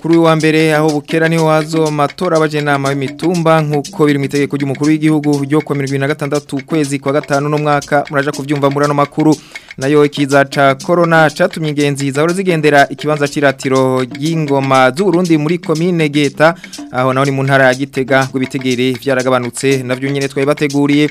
kuri wa mbere aho bukera niho hazo matora abajenama y'imitumba nkuko biri mu itegeko ry'umukuru w'igihugu ryo kwa 2026 kwezi kwa gatanu no mwaka muraja kuvyumva murano makuru nayo ikiza ca corona catumye ingenzi zahora zigendera ikibanza ciratiro y'ingoma z'urundi muri commune Geta aho naho ni mu ntara ya Gitega kubitegere vyaragabanutse navyo nyene twaye bateguriye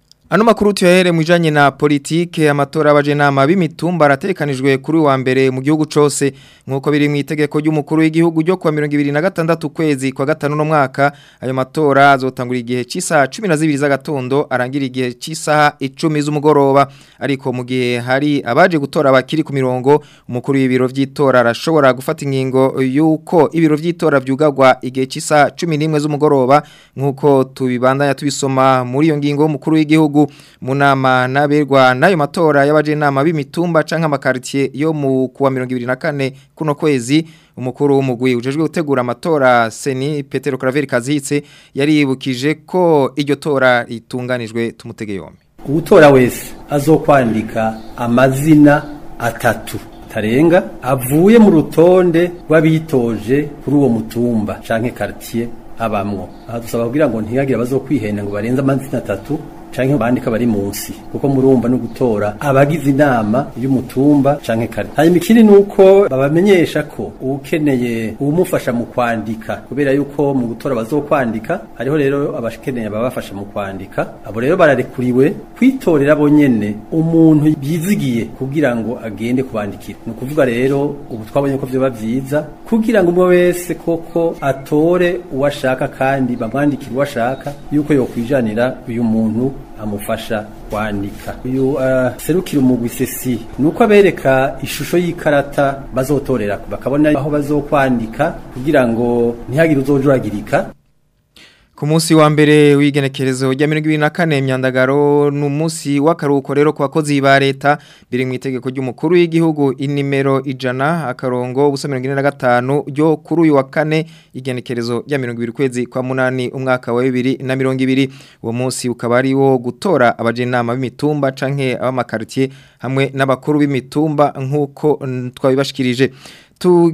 Ano makuru tuyahere mwijanye na politike amatora abajenama b'imitumba aratekanijwe kuri wa mbere mu gihugu cose nkuko biri mu itegeko ry'umukuru w'igihugu ryo kwa 2026 kwezi kwa gatanu no mwaka ayo matora azotangura igihe cy'isaha 12 z'agatondo arangira igihe cy'isaha 10 z'umugoroba ariko mu gihe hari abaje gutora bakiri ku mirongo mukuru w'ibiro vy'itora arashobora gufata ingingo yuko ibiro vy'itora vyugagwa igihe cy'isaha 11 z'umugoroba nkuko ya tubisoma muri iyo ngingo y'umukuru w'igihugu mu nama n'abirwa n'ayo matora yabaje y'abajinama b'imitumba canke amakaritie yo mu kuwa 2024 kuno kwezi umukuru w'umugwi ujejwe gutegura amatora Seni Petero Claver Kazitse yaribukije ko iryo tora itunganijwe tumutege yombi ubutora wese azokwandika amazina atatu tarenga avuye mu rutonde rw'abitoje kuri uwo mutumba canke quartier abamwo aha dusaba kugira ngo ntiyagira abazokwihenda ngo barenze amazina atatu canke bandika bari munsi kuko murumba no gutora abagize inama y'umutumba canke kare hanyuma ikindi nuko babamenyesha ko ukeneye umufasha mu kwandika kubera yuko mu gutora bazokwandika hariho rero abashikeneye ababafasha mu kwandika abo rero bararekuriwe kwitorera bo nyene umuntu yizigiye kugira ngo agende kubandikira ni ukuvuga rero ubu twabonye ko vyoba vyiza kugira ngo umwe wese koko atore uwashaka kandi bamwandikire uwashaka yuko yokwijanira uyu muntu amufasha kwandika uyu aserukira uh, umugwisesi ni uko abereka ishusho y'ikarata bazotorera bakabona aho bazokwandika kugira ngo ntihagire uzojuragirika Ku munsi wa mbere w'igenekerezo rya mirongo na kane myandagaro ni umunsi w'akaruhuko rero ku bakozi ba leta biri mu itegeko ry'umukuru w'igihugu inimero ijana akarongo ubuso mirongo na gatanu ryo kuri uyu wa kane igenekerezo rya mirongo ibiri ukwezi kwa munani umwaka wa bibiri na mirongo ibiri uwo munsi ukaba ari wo gutora abajinama b'imitumba canke ab'amakaritiye hamwe n'abakuru b'imitumba nk'uko twabibashikirije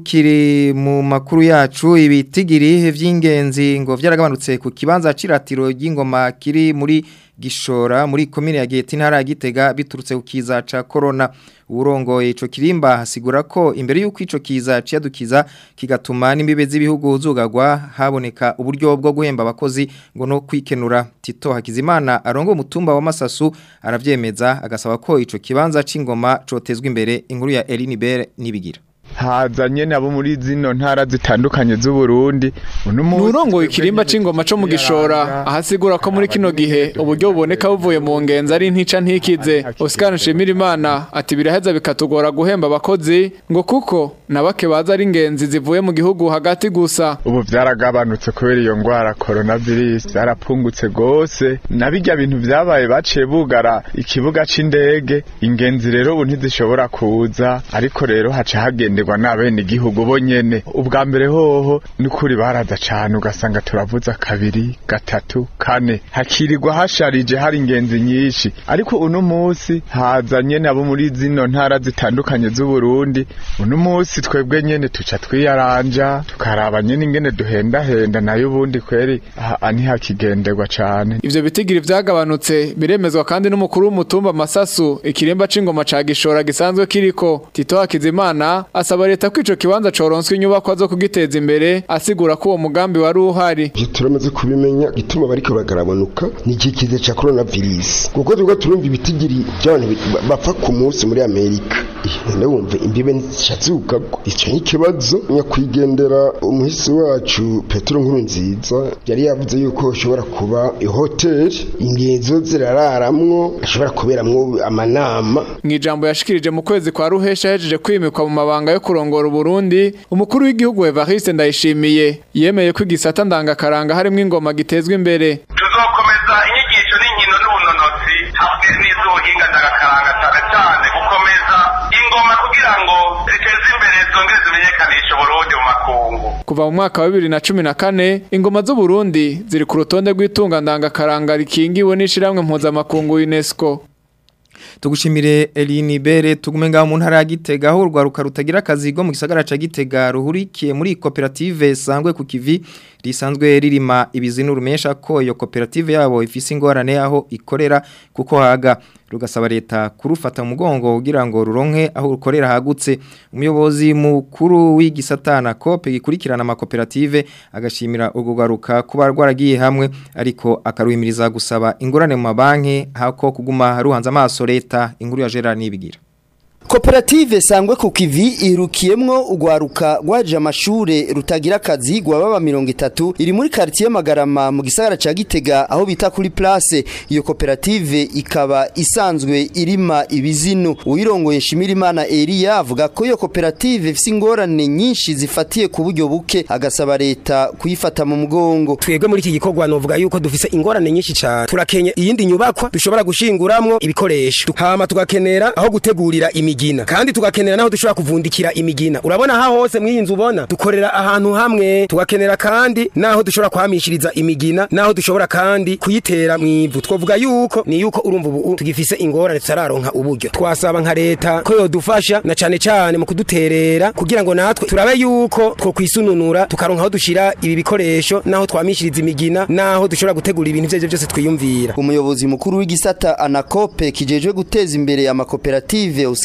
kiri mu makuru yacu ibitigiri by'ingenzi ngo byaragabanutse ku kibanza ciratiro y'ingoma kiri muri gishora muri komine ya Giheta intara Gitega biturutse ku ca corona urongoye ico kirimba hasigura ko imbere yuko ico kiza ciyadukiza kigatuma n'imbibe z'ibihugu zugagwa haboneka uburyo bwo guhemba abakozi ngo no kwikenura Tito Hakizimana arongo umutumba wa Masasu aravyemeza agasaba ko ico kibanza c'ingoma cotezwa imbere inkuru ya Elinibere nibigira hazanye nabo muri zino ntara zitandukanye z'uburundi nurongoye ikirimba c'ingoma co mu gishora ahasigura ko muri kino gihe uburyo buboneka buvuye mu ngenzi ari ntica ntikize Oscar Nshimirimana ati biraheza bikatugora guhemba abakozi ngo kuko na bake baza ari ingenzi zivuye mu gihugu hagati gusa ubu byaragabanutse kubera iyo ngwara coronavirus yarapungutse gose nabijya bintu byabaye baciye bugara ikibuga cy’indege ingenzi rero ubu ntizishobora kuza ariko rero haca hagenda tugenderwa n'abenegihugu bo nyene ubwa mbere hoho n’ukuri baraza cane ugasanga turavuza kabiri gatatu kane hakirigwa hasharije hari ingenzi nyinshi ariko uno musi haza nyene abo muri zino ntara zitandukanye z'uburundi uno musi twebwe nyene tuca twiyaranja tukaraba nyene ingene duhendahenda nayo ubundi kweri ntihakigenderwa cane ivyo bitigiri vyagabanutse biremezwa kandi n'umukuru w'umutumba masasu ikiremba c'ingoma ca gishora gisanzwe kiriko tito hakizimana arasaba leta ko ico kibanza coronswa inyubakwa zo kugiteza imbere asigura ko uwo mugambi wari uhari turamaze kubimenya gituma bariko bagarabanuka ni ikikize ca coronavirus kuko turiko turumva ibitigiri by'abantu bapfa ku munsi muri Amerika eh, none wumva imbibe ntizishazukako ico ni ikibazo nyakwigendera umuhisi wacu Petero Nkurunziza yari yavuze yuko ushobora kuba ihoteli ingenzo zirararamwo ashobora kuberamwo amanama mu ijambo yashikirije mu kwezi kwa ruhesha yahejeje kwimikwa mu mabanga yo kurongora uburundi umukuru w'igihugu evariste ndayishimiye yemeye ko igisata ndangakaranga harimo ingoma gitezwe imbere tuzokomeza inyigisho n'inkino n'ubunonotsi hamwe n'izuhinga ndangakaranga cyane cyane gukomeza ingoma kugira ngo ziteze imbere zongeze imenyekanisha uburundi mu makungu kuva mu mwaka wa bibiri na cumi na kane ingoma z'uburundi ziri ku rutonde rw'itunga ndangakaranga rikingiwe n'ishyirahamwe mpuzamakungu unesco tugushimire Elinibere tugume ngaho mu ntara ya Gitega aho urwaruka rutagira akazi go mu gisagara ca Gitega ruhurikiye muri koperative sangwe ku Kivi risanzwe ririma ibizinuru mesha ko iyo koperative yabo ifise ingorane aho ikorera kuko haga rugasaba leta kurufata mu mugongo kugira ngo ruronke aho rukorera hagutse umuyobozi mukuru w'igisatana kope gikurikirana amakoperative agashimira ugugaruka kuba rwaragiye hamwe ariko akaruhimiriza gusaba ingurane mu mabanki hako kuguma ruhanze amaso leta inkuru ya Gerard nibigira koperative sangwe ku kivi irukiyemwo ugwaruka rwaje amashure rutagira akazi rwababa mirongo itatu iri muri karitsiye magarama mu gisagara cya gitega aho bita kuri place iyo koperative ikaba isanzwe irima ibizinu uyirongoye nshimirimana eriya avuga ko iyo koperative ifise ingorane nyinshi zifatiye ku buryo buke agasaba leta kuyifata mu mugongo twebwe muri iki gikorwa novuga yuko dufise ingorane nyinshi cyane turakenye iyindi nyubakwa dushobora gushinguramwo ibikoresho hama tugakenera aho gutegurira imi imigina kandi tugakenera naho dushobora kuvundikira imigina urabona aha hose mw'iyi ubona dukorera ahantu hamwe tugakenera kandi naho dushobora kuhamishiriza imigina naho dushobora kandi kuyitera mu ivu twavuga yuko ni yuko urumva ubu tugifise ingorane tutararonka uburyo twasaba nka leta ko yodufasha na cyane cyane mu kuduterera kugira ngo natwe turabe yuko two kwisununura tukaronka aho dushira ibi bikoresho naho twamishiriza imigina naho dushobora gutegura ibintu ivyo byose twiyumvira umuyobozi mukuru w'igisata anakope kijejwe guteza imbere amakoperative Oscar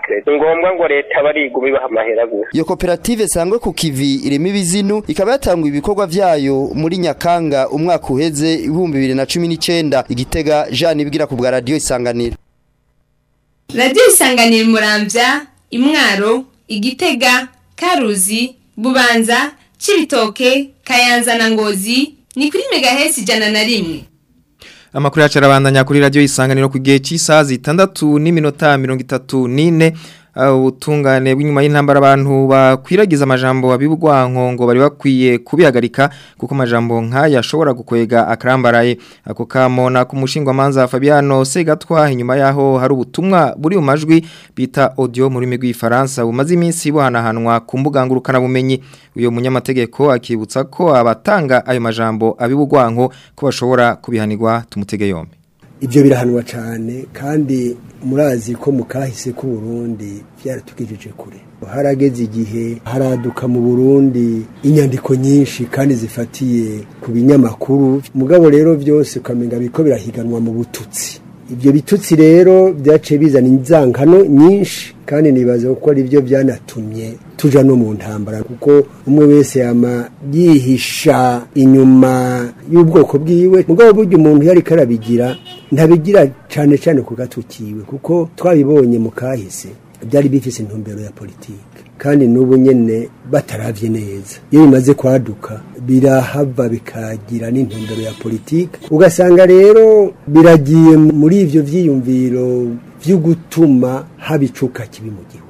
keredi ni ngombwa ngo leta bariguma ibaha amahera gusa iyo koperative sangwe ku kivi irimo ibizinu ikaba yatanga ibikorwa byayo muri nyakanga umwaka uheze ibihumbi bibiri na cumi n'icyenda igitega jean ibwira ku bwa radiyo isanganiro radiyo isanganiro murambya imwaro igitega karuzi bubanza cibitoke kayanza na ngozi ni kuri megahesi ijana na rimwe amakuru yacu arabandanya kuri radiyo isanganiro ku gihe cy'isaha zitandatu n'iminota mirongo itatu n'ine ubutungane bw'inyuma y'intambara abantu bakwiragiza amajambo abibwankongo bari bakwiye kubihagarika kuko amajambo nk'aya ashobora gukwega akarambaraye ako kamona ku mushingwamanza Fabiano Segatwa inyuma yaho hari ubutumwa buri mu majwi bita audio muri rw'ifaransa bumaze iminsi buhanahanwa ku mbuga ngurukana bumenyi uyo munyamategeko akibutsa ko abatanga ayo majambo abibwanko ko bashobora kubihanirwa tumutege yombi ibyo birahanwa cyane kandi murazi ko mu kahise k'uburundi byaratugejeje kure harageze igihe haraduka mu burundi inyandiko nyinshi kandi zifatiye ku binyamakuru mugabo rero byose ukamenya biko birahiganwa mu bututsi ibyo bitutsi rero byace bizana inzangano nyinshi kandi nibaza ko ari byo byanatumye tuja no mu ntambara kuko umwe wese yama yihisha inyuma y'ubwoko bwiwe mugabo burya umuntu yari karabigira ntabigira cyane cyane ku gatukiwe kuko twabibonye mu kahise byari bifise intumbero ya politiki kandi n'ubu nyine bataravye neza iyo bimaze kwaduka birahava bikagira n'intumbero ya politiki ugasanga rero biragiye muri ibyo byiyumviro byo gutuma haba icuka kibi mu gihugu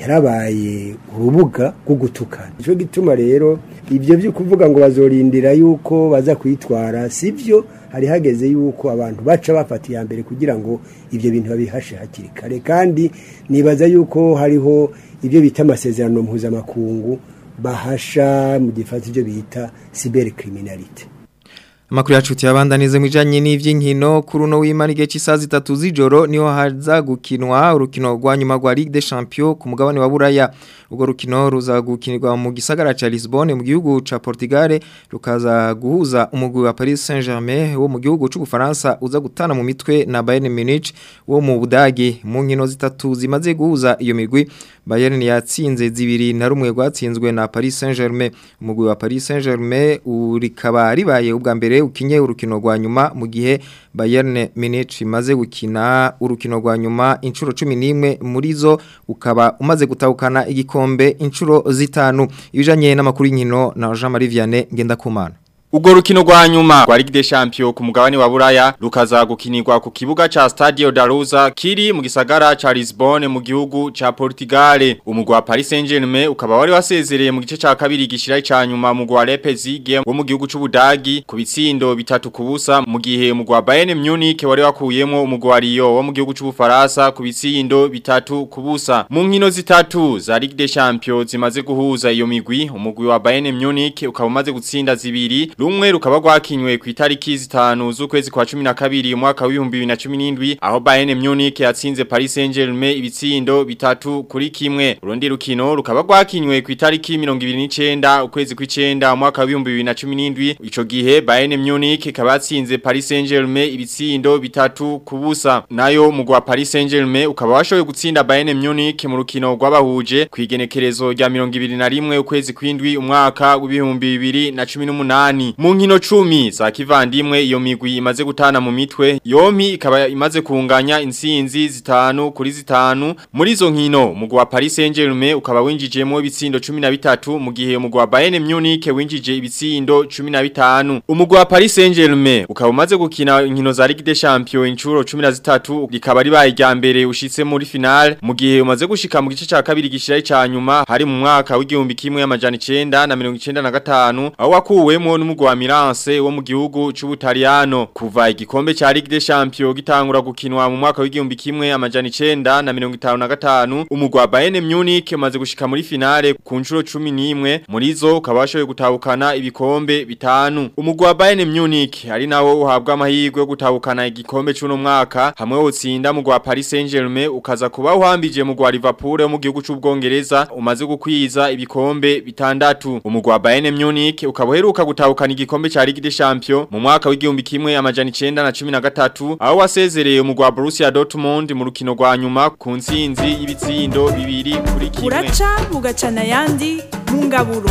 yarabaye urubuga rwo gutukana nicyo gituma rero ibyo byo kuvuga ngo bazorindira yuko baza kwitwara si byo hari hageze yuko abantu baca bafata iya mbere kugira ngo ibyo bintu babihashe hakiri kare kandi nibaza yuko hariho ibyo bita amasezerano mpuzamakungu bahasha mu gifata ibyo bita cyber criminality Makuru yacu tiyabandanirize mu bijanye n'ivy'inkino kuri uno w'imana igihe cy'isaha zitatu z'ijoro niho haza gukinwa urukino rwa nyuma rwa Ligue des Champions ku mugabane wa Buraya ubwo rukino ruzagukinirwa mu gisagara cha Lisbonne mu gihugu cha Portugal rukaza guhuza umugwi wa Paris Saint-Germain wo mu gihugu cy'u Bufaransa uza gutana mu mitwe na Bayern Munich wo mu Budage mu nkino zitatu zimaze guhuza iyo migwi Bayern yatsinze zibiri na rumwe rwatsinzwe na Paris Saint-Germain umugwi wa Paris Saint-Germain urikaba ribaye ubwa mbere ukinye urukino rwa nyuma mu gihe Bayern Munich imaze gukina urukino rwa nyuma inshuro 11 muri zo ukaba umaze gutahukana igikombe inshuro zitanu ibijanye n'amakuru y'inkino na Jean Marie Vianney ngenda kumana Ugo rukino rwa nyuma rwa Ligue de champion ku mugabane wa Buraya rukaza gukinirwa ku kibuga cha Stadio da kiri mu gisagara cha Lisbonne mu gihugu cha Portugal. wa Paris Saint-Germain ukaba wari wasezereye mu gice ca kabiri gishira cha nyuma mu wa Leipzig wo mu gihugu c'u ku bitsindo bitatu kubusa mu gihe wa bayene Munich wari wakuyemwo umugwa Lyon wo mu gihugu c'u ku bitsindo bitatu kubusa. Mu nkino zitatu za Ligue de champion zimaze guhuza iyo migwi umugwi wa Bayern Munich ukaba umaze gutsinda zibiri rumwe rukaba rwakinywe ku itariki zitanu z'ukwezi kwa 12 umwaka wa 2017 aho Bayern Munich yatsinze Paris Saint-Germain ibitsindo bitatu kuri kimwe urundi rukino rukaba rwakinywe ku itariki 29 ukwezi kw'icenda umwaka wa 2017 ico gihe Bayern Munich kabatsinze Paris Saint-Germain ibitsindo bitatu kubusa nayo mugwa Paris Saint-Germain ukaba washoboye gutsinda Bayern Munich mu rukino rw'abahuje kwigenekerezo rya 21 ukwezi kw'indwi umwaka wa 2018 mu nkino cumi za kivandimwe iyo migwi imaze gutana mu mitwe yomi ikaba imaze kunganya insinzi zitanu kuri zitanu muri izo nkino wa Paris Saint-Germain ukaba winjijemo ibitsindo 13 mu gihe mugu wa Bayern Munich winjije ibitsindo 15 umugwi wa Paris saint ukaba umaze gukina inkino za champion inchuro Champions incuro 13 rikaba ribaye rya mbere ushitse final finale mu gihe umaze gushika mu gice ca kabiri gishira cyanyuma hari mu mwaka w'igihumbi kimwe amajana 9 na 95 aho wakuwemo n'umugwa wa Milanse wo mu gihugu c'Ubutaliyano kuva igikombe ca Ligue des Champions gitangura gukinwa mu mwaka w'igihumbi kimwe amajana 9 na gatanu umugwa wa Bayern Munich umaze gushika muri finale ku nshuro 11 muri zo kabashoye gutahukana ibikombe bitanu umugwa wa Bayern Munich ari nawo uhabwa amahirwe yo gutahukana igikombe c'uno mwaka hamwe wotsinda mu gwa Paris Saint-Germain ukaza kuba uhambije mu gwa Liverpool yo mu gihugu c'Ubwongereza umaze gukwiza ibikombe bitandatu umugwa wa Bayern Munich ukaboheruka gutahukana kwegukana igikombe cha Ligue des Champions mu mwaka w'igihumbi 9 na 913 aho wasezereye mu gwa Borussia Dortmund mu rukino rwa nyuma ku ntsinzi y'ibitsindo bibiri kuri kimwe uraca mugacana yandi mu ngaburo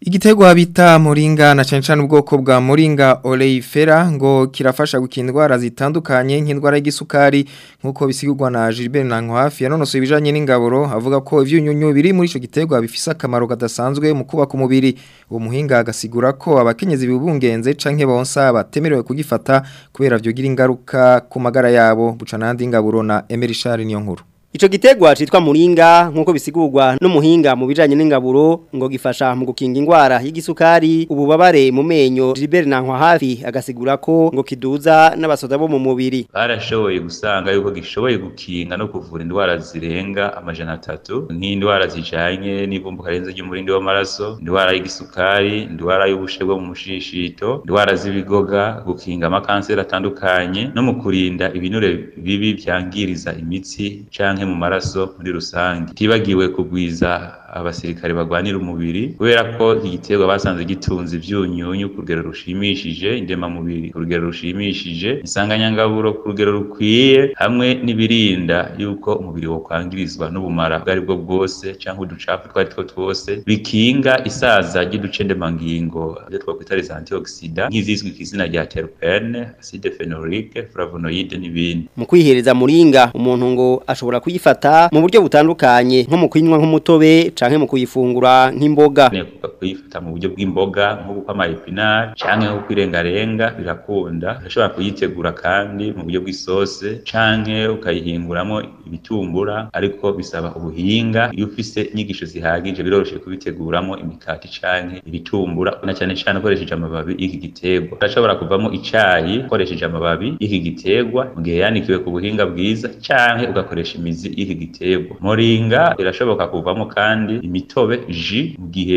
Igitego bita muringa na cyane cyane ubwoko bwa Moringa oleyifera ngo kirafasha gukina indwara zitandukanye nk'indwara y'igisukari nk'uko bisigurwa na Gilbert Nankwafi yanonosoye ibijanye n'ingaboro avuga ko ivyunyunyu biri muri ico gitego bifisa akamaro kadasanzwe mu kubaka umubiri uwo muhinga agasigura ko abakenyezi bibungenze canke bonsa batemerewe kugifata kubera vyogira ingaruka ku magara yabo buca nandi na Emery Charles niyo nkuru Ico gitegwa citwa muringa nkuko bisigurwa n'umuhinga mu bijanye n'ingaburo ngo gifasha mu gukinga ingwara y'igisukari ububabare mu menyo Gilbert Nankwa hafi agasigura ko ngo kiduza n'abasoda bo mu mubiri barashoboye gusanga yuko gishoboye gukinga no kuvura indwara zirenga amajana atatu nk'indwara zijanye n'ivumbuka renze ry'umurindi w'amaraso indwara y'igisukari indwara y'ubushe bwo mu mushishito indwara z'ibigoga gukinga amakanseri atandukanye no mu kurinda ibinure bibi byangiriza imitsi cyangwa canke mu maraso muri rusange tibagiwe kugwiza abasirikare barwanira umubiri kubera ko iki basanze gitunze ibyunyunyu ku rugero rushimishije indemamubiri ku rugero rushimishije insanganyangaburo ku rugero rukwiye hamwe n'ibirinda yuko umubiri wakwangirizwa n'ubumara ubwo ari bwose cyangwa uducafu utwo ari two twose bikinga isaza ry'uducendemangingo ibyo twakwita les antioxida nk'izizwi ku izina rya terpene acide phenolique flavonoide n'ibindi mu kwihereza muringa umuntu ngo ashobora kuyifata mu buryo butandukanye nko mu kuyinywa nk'umutobe canke mu kuyifungura nk'imboga kuyifata mu buryo bw'imboga nko gukama epinari canke nko kwirengarenga birakunda urashobora kuyitegura kandi mu buryo bw'isose canke ukayihinguramo ibitumbura ariko bisaba ubuhinga iyo ufise inyigisho zihagije biroroshye kubiteguramo imikati canke ibitumbura na cyane cane ukoresheje amababi y'iki giterwa urashobora kuvamo icyayi ukoresheje amababi y'iki gitegwa mu gihe yanikiwe ku buhinga bwiza canke ugakoresha imizi y'iki giterwa moringa birashoboka kuvamo kandi kandi imitobe ji mu gihe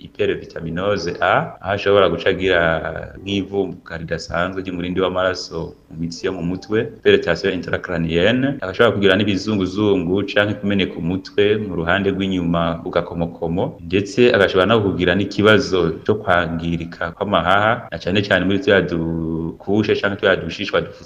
hypervitaminoze A aho ashobora ishobora gucagira nk'ivumbuka ridasanzwe ry'umurindi w'amaraso mu mitsi yo mu mutwe penetation intracranienne agashobora kugira n'ibizunguzungu canke kumeneka umutwe mu ruhande rw'inyuma ku ndetse agashobora no kugira n'ikibazo cyo kwangirika kw'amahaha na cyane cane muri turiya dukushe cyangwa turiya dushishwa dufutse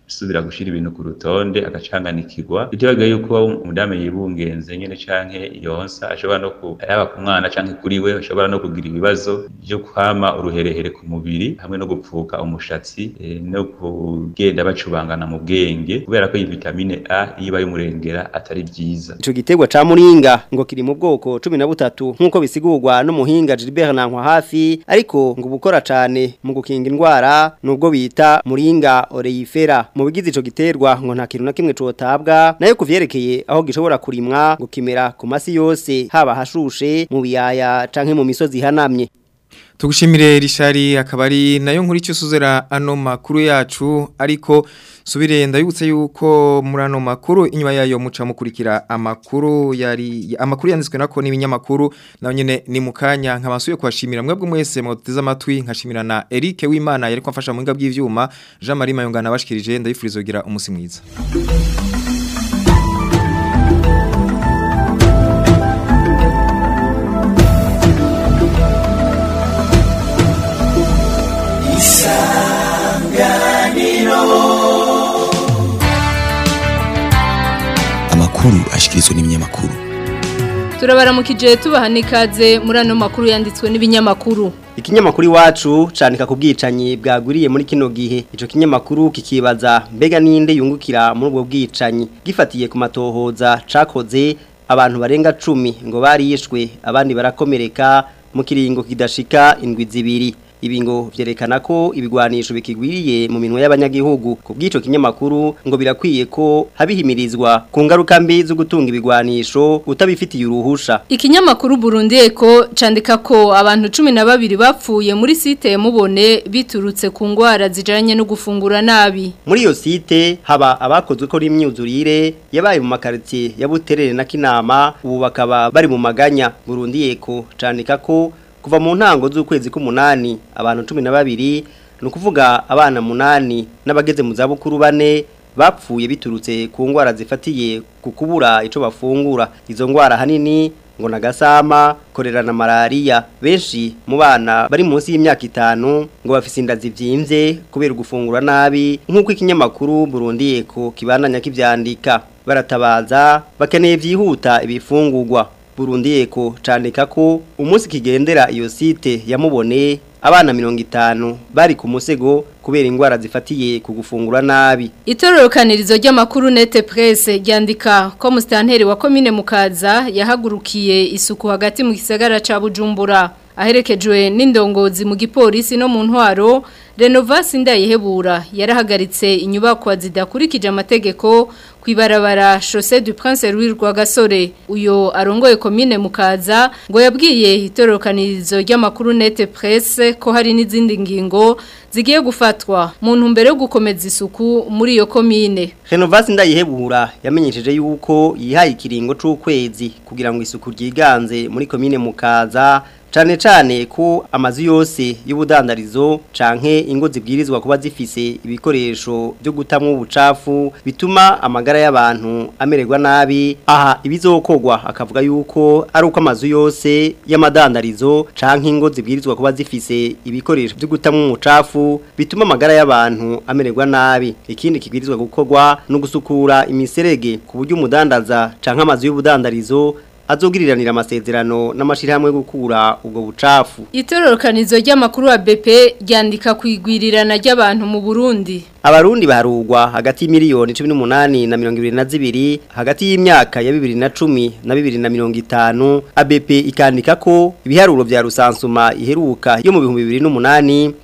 gusubira gushyira ibintu ku rutonde agacanganikirwa bitebaga yuko umudamu yibungenze nyine canke yonsa ashobora no kuraba ku mwana canke kuri we ashobora no kugira ibibazo byo kwama uruherehere ku mubiri hamwe no gupfuka umushatsi eh, no kugenda bacubangana mu bwenge kubera ko iyi vitamine A iyo iba y'umurengera atari byiza ico giterwa ca muringa ngo kiri mu bwoko 13 nkuko bisigurwa n'umuhinga Gilbert Nankwa hafi ariko ngo bukora cyane mu gukinga indwara nubwo bita muringa oreifera mu bigize ico giterwa ngo nta kintu na kimwe cotabwa nayo kuvyerekeye aho gishobora kurimwa ngo kimera ku masi yose haba hashushe mu biyaya canke mu misozi ihanamye tugushimire rishari akaba ari nayo nkuru icyo usuzera ano makuru yacu ariko subire ndabibutse yuko murano ano makuru inyuma yayo muca mukurikira amakuru yari amakuru yanditswe nako n'ibinyamakuru nayo nyine ni mu kanya nkabasuye kubashimira mwebwe mwese mwateze amatwi nkashimira na Eric w'Imana yari kwafasha mu ngiga by'ivyuma Jean Marie Mayongana bashikirije ndabifurizo gira umusi mwiza amakuru ashyikirizwa n'ibinyamakuru turabaramuka igihe tubaha n'ikaze muri ano makuru yanditswe n'ibinyamakuru ikinyamakuru iwacu canika ku bwicanyi bwaguriye muri kino gihe ico kinyamakuru kikibaza mbega ninde yungukira muri ubwo bwicanyi gifatiye ku matohoza cakoze abantu barenga cumi ngo barishwe abandi barakomereka mu kiringo kidashika indwi zibiri ibi ngo byerekana ko ibigwanisho bikigwiriye mu minwe y'abanyagihugu ku bw'ico kinyamakuru ngo birakwiye ko habihimirizwa ku ngaruka mbi zo gutunga ibigwanisho utabifitiye uruhusha ikinyamakuru Burundeko candika ko abantu 12 bapfuye muri site mubone biturutse ku ngwara zijanye no gufungura nabi muri iyo site haba abakozwe ko imyuzurire yabaye mu makaritsiye ya Buterere na Kinama ubu bakaba bari mu maganya Burundeko candika ko kuva mu ntango z'ukwezi k'umunani abantu cumi na babiri ni abana munani n'abageze mu zabukuru bane bapfuye biturutse ku ndwara zifatiye ku kubura icyo bafungura izo ndwara hanini ngo nagasama korera na malaria benshi mu bana bari munsi y'imyaka itanu ngo bafise inda zibyimbye kubera gufungura nabi nk'uko ikinyamakuru burundiye ko kibananya kibyandika baratabaza bakeneye byihuta ibifungurwa burundiyeko candika ko umunsi kigendera iyo site yamubone abana mirongo itanu bari ku musego kubera indwara zifatiye ku gufungura nabi itororokanirizo ry'amakuru nete presse ryandika ko musitanteri wa komine mukaza yahagurukiye isuku hagati mu gisagara ca bujumbura aherekejwe n'indongozi mu gipolisi no mu ntwaro renovasi ndayihebura yarahagaritse inyubakwa zidakurikije amategeko kwibarabara Chaussée du Prince Louis gasore uyo arongoye komine mukaza ngo yabwiye itorokanirizo ry'amakuru Nete Press ko hari n'izindi ngingo zigiye gufatwa mu ntumbero yo gukomeza isuku muri iyo komine renovasi ndayihebura yamenyesheje yuko yihaye ikiringo cy'ukwezi kugira ngo isuku ryiganze muri komine mukaza cyane cyane ku amazu yose y'ubudandarizo canke ingo zibwirizwa kuba zifise ibikoresho byo gutamwa ubucafu bituma amagara y'abantu amererwa nabi aha ibizokogwa akavuga yuko ari uko amazu yose y'amadandarizo canke ingo zibwirizwa kuba zifise ibikoresho byo gutamwa ubucafu n'imibavu bituma amagara y'abantu amererwa nabi ikindi kibwirizwa gukorwa no gusukura imiserege ku buryo umudandaza canka amazi y'ubudandarizo azogiriranira amasezerano n'amashirahamwe gukura ubwo bucafu itororokanizo ry'amakuru wa BP ryandika kwigwirirana ry'abantu mu Burundi abarundi barugwa hagati y'imiliyoni 18 na 22 hagati y'imyaka ya 2010 na 2050 ABP ikandika ko ibiharuro bya rusansuma iheruka yo mu 2008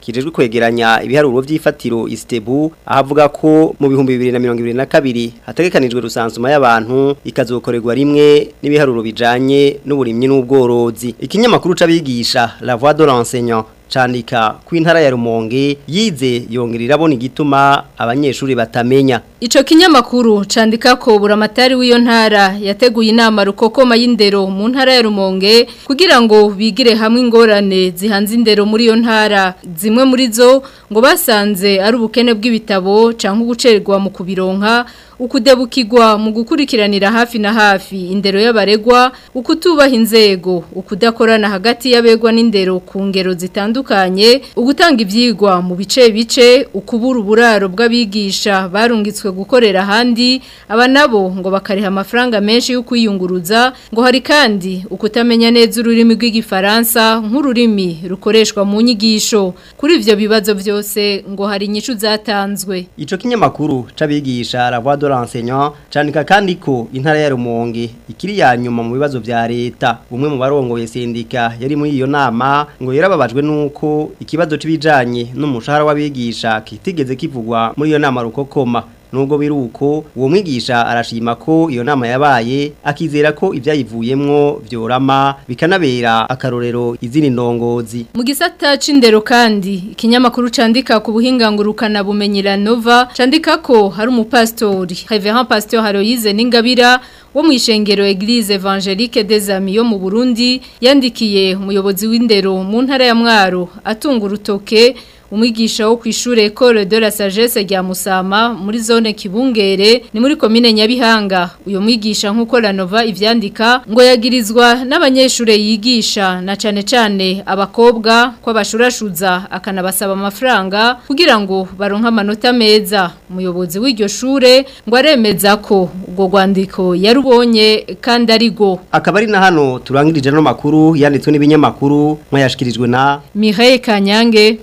kijejwe kwegeranya ibiharuro by'ifatiro Istebu ahavuga ko mu bihumbi bibiri na na mirongo ibiri kabiri hategekanijwe rusanzuma y'abantu ikazokorerwa rimwe n'ibiharuro bijanye n'uburimyi n'ubworozi ikinyamakuru c'abigisha La Voix de l'enseignant canika ku ya Rumonge yize yongerera abona igituma abanyeshuri batamenya ico kinyamakuru chandika ko buramatari w'iyo ntara yateguye inama rukokoma y'indero mu ntara ya Rumonge kugira ngo bigire hamwe ingorane zihanze indero muri iyo ntara zimwe muri zo ngo basanze ari ubukene bw'ibitabo canke ugucererwa mu kubironka ukudebuka mu gukurikiranira hafi na hafi indero y'abaregwa ukutubaha inzego ukudakorana hagati y'abegwa n'indero ku ngero zitandukanye ugutanga ibyigwa mu bice bice ukubura uburaro bw'abigisha barungitswe gukorera ahandi aba nabo ngo bakariha amafaranga menshi yo kwiyunguruza ngo hari kandi ukutamenya neza ururimi rw'igifaransa nk'ururimi rukoreshwa mu nyigisho kuri ibyo bibazo byose ngo hari inyishu zatanzwe icyo kinyamakuru cy'abigisha ravado doransenyo canika kandi ko intara ya Rumonge ikiri ya nyuma mu bibazo bya leta umwe mu barongoye sindika yari muri iyo nama ngo yarababajwe nuko ikibazo cibijanye n'umushahara w'abigisha kitigeze kivugwa muri iyo nama rukokoma nubwo biruko uwo mwigisha arashima ko iyo nama yabaye akizera ko ibyayivuyemwo vyorama bikanabera akarorero izindi ndongozi mu gisata c'indero kandi ikinyamakuru candika ku buhingangurukana bumenyi Nova candika ko hari umupastori Reverend Pasteur Haroyize Ningabira wo mu ishengero Eglise Evangelique des Amis yo mu Burundi yandikiye umuyobozi w'indero mu ntara ya Mwaro atunga urutoke umwigisha wo ku Ecole de la Sagesse rya Musama muri zone Kibungere ni muri komine Nyabihanga uyo mwigisha nkuko Lanova ivyandika ngo yagirizwa n'abanyeshure yigisha na cane cane abakobwa ko bashurashuza akanabasaba amafaranga kugira ngo baronke amanota meza umuyobozi w'iryo shure ngo aremeza ko ubwo rwandiko yarubonye kandi arigo akaba ari na hano turangirije no makuru yanditswe n'ibinyamakuru mwayashikirijwe na Mireille Kanyange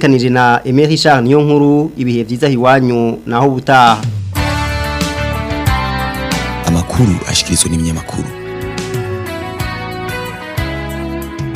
kanije na Emery Richard niyo nkuru ibihe byiza hiwanyu naho ubutaha amakuru ashikirizwa n'iminyamakuru